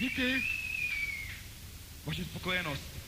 Díky. Vaše spokojenost.